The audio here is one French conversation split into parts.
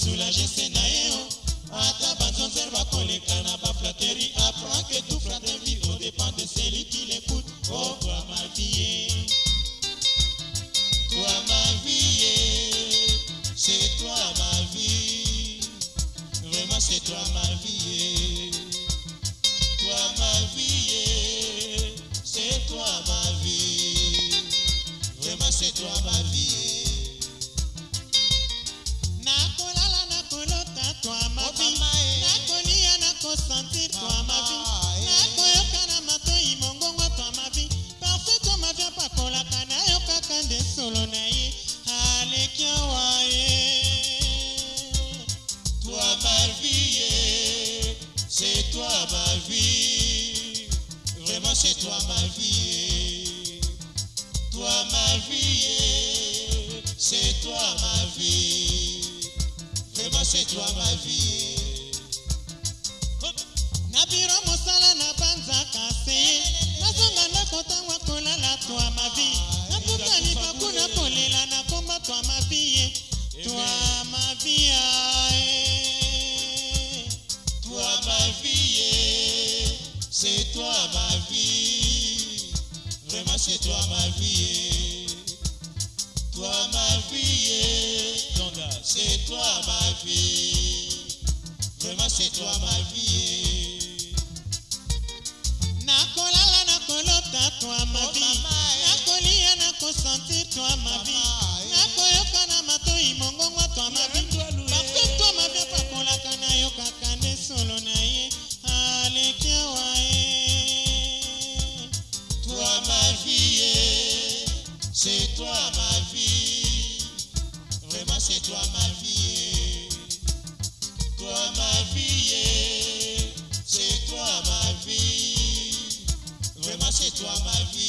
soulager c'est naïo ata banzanzere bakoleka na flatterie, apprends que tout flatterie au dépend de celui qui l'écoute. Oh toi ma vie toi ma vie c'est toi ma vie vraiment c'est toi ma vie toi ma vie c'est toi ma vie vraiment c'est toi ma vie toi ma vie, toi ma vie, c'est toi ma vie, vraiment c'est toi ma vie. nabiro mosala na banzaka se nazonga ndako ntango akolala twa mavi nakutani bakuna kolela nakoma twa mavie twa mavia ah. c'est toi ma vie. Toi ma vie, c'est toi ma vie. Vraiment c'est toi ma vie. Nakolala nakolota toi ma vie. Oh, eh. Nakolia nakosante toi ma vie. Eh. Nakoyoka na matoi mongongwa toi ma vie. C'est toi ma vie, vraiment c'est toi ma vie. Toi ma vie, c'est toi ma vie, vraiment c'est toi ma vie.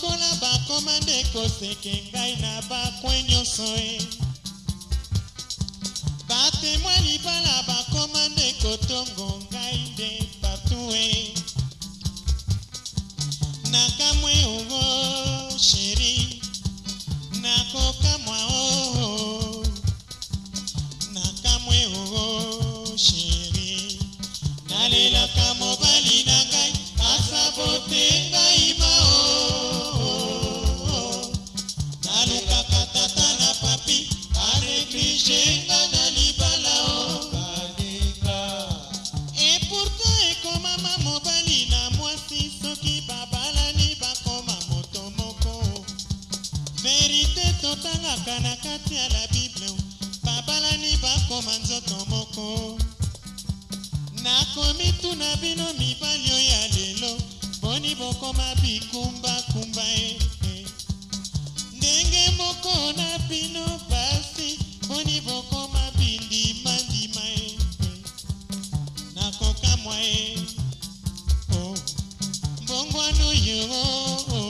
lokola bakomande koseke ngai na bakwe nyonso e eh. totangaka na kati ya la bible babalani bakoma nzoto moko nakomituna bino mibali oyo ya lelo boni bokoma bikumbakumba e eh, ndenge eh. moko na bino basi boni bokoma bindimandima e eh, nakokamwa e oh. mbongwana oyo oh, oh.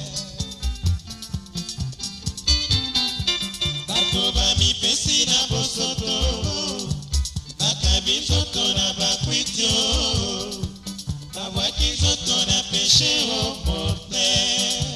bamipesi na bosoto bakabi nzoto na bakwiti o babwaki nzoto na peshe o motere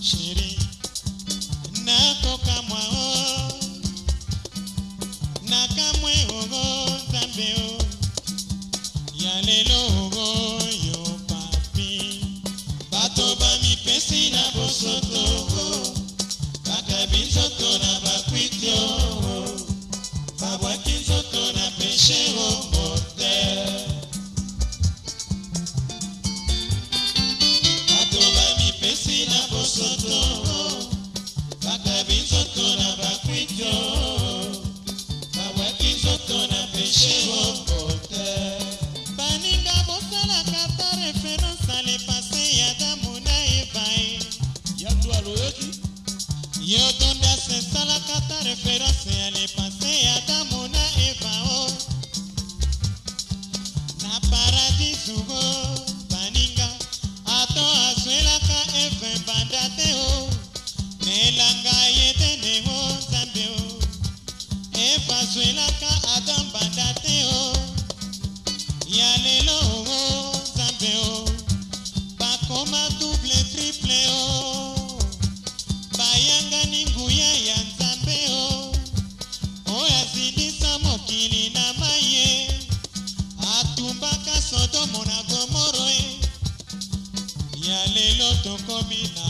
Shiri, na toka mwa mi.